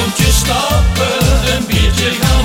Komt je stappen, een biertje gaan.